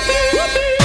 Clube.